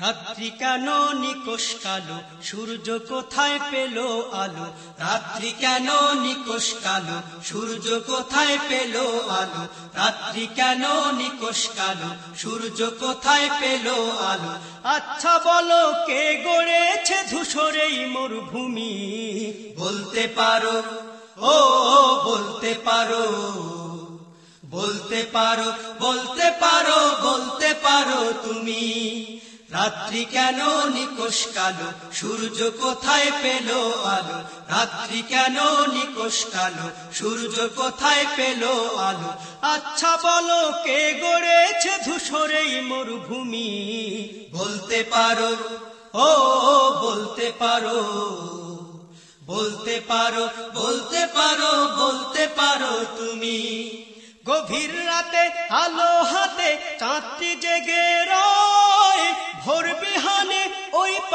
রাত্রি কেন নিকোষ কালো, সূর্য কোথায় পেল আলো? রাত্রি কেন নিকোষ কালো, সূর্য কোথায় পেল আলো? রাত্রি কেন নিকোষ কালো, সূর্য কোথায় পেল আলো? আচ্ছা বলো, কে গড়েছে ধূসরেই মরুভূমি? বলতে পারো, ও, বলতে পারো বলতে পারো বলতে পারো বলতে পারো তুমি। রাত্রি কেন নিকোষ কালো? সূর্য কোথায় পেল আলো? রাত্রি কেন নিকোষ কালো? সূর্য কোথায় পেল আলো? আচ্ছা বলো, কে গড়েছে ধূসরেই মরুভূমি? বলতে পারো, ও বলতে পারো। বলতে পারো বলতে পারো বলতে পারো তুমি। গভীর রাতে, আলো হাতে, চাঁদটি জেগে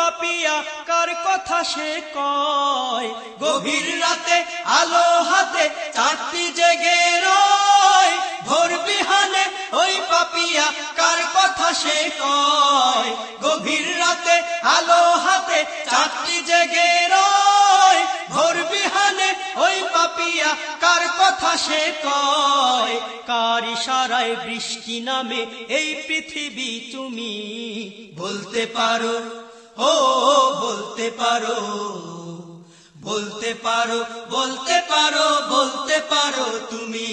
পাপিয়া, কার কথা সে কয়? গভীর রাতে, আলো হাতে চাঁদটি জেগে রয়। ভোর বিহানে, ওই পাপিয়া, কার কথা সে কয়? গভীর রাতে, আলো হাতে চাঁদটি জেগে রয়। ভোর বিহানে, ওই পাপিয়া, কার কথা সে কয়? কার ইশারায় বৃষ্টি নামে, এই পৃথিবী তুমি বলতে পারো ও, বলতে পারো বলতে পারো বলতে পারো বলতে পারো তুমি।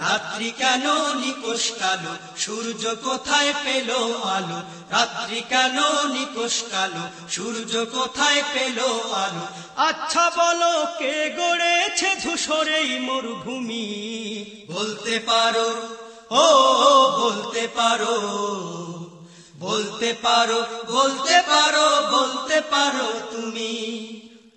রাত্রি কেন নিকোষ কালো? সূর্য কোথায় পেল আলো? রাত্রি কেন নিকোষ কালো? সূর্য কোথায় পেল আলো? আচ্ছা বলো, কে গড়েছে ধূসরেই মরুভূমি? বলতে পারো, ও, বলতে পারো। বলতে পারো বলতে পারো বলতে পারো তুমি।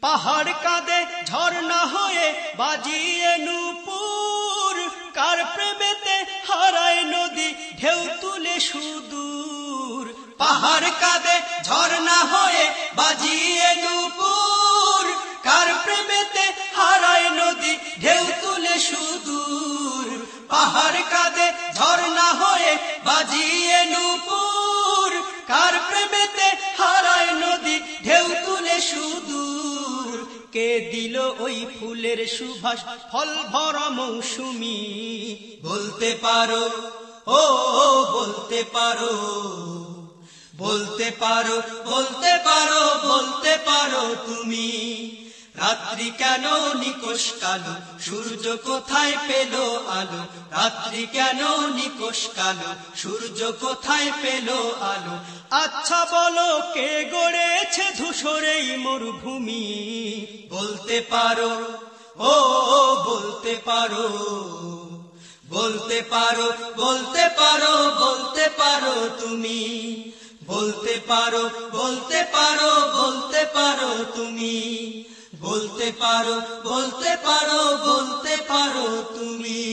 পাহাড় কাঁদে ঝর্ণা হয়ে বাজিয়ে নুপুর, কার প্রেমেতে হারায় নদী ঢেউ তুলে সুদূর। পাহাড় কাঁদে ঝর্ণা হয়ে বাজিয়ে নুপুর, কার প্রেমেতে হারায় নদী ঢেউ তুলে সুদূর। পাহাড় কাঁদে ঝর্ণা হয়ে বাজিয়ে নুপুর কার প্রেমেতে হারায় নদী? ঢেউ তুলে সুদূর। কে দিল ওই ফুলের সুভাষ? ফল ভরা মৌসুমি। বলতে পারো, ও বলতে পারো। বলতে পারো বলতে পারো বলতে পারো তুমি। রাত্রি কেন নিকোষ কালো? সূর্য কোথায় পেল আলো? রাত্রি কেন নিকোষ কালো? সূর্য কোথায় পেল আলো? আচ্ছা বলো, কে গড়েছে ধূসরেই মরুভূমি? বলতে পারো, ও, বলতে পারো বলতে পারো বলতে পারো বলতে পারো তুমি। বলতে পারো বলতে পারো বলতে পারো তুমি। বলতে পারো বলতে পারো বলতে পারো তুমি।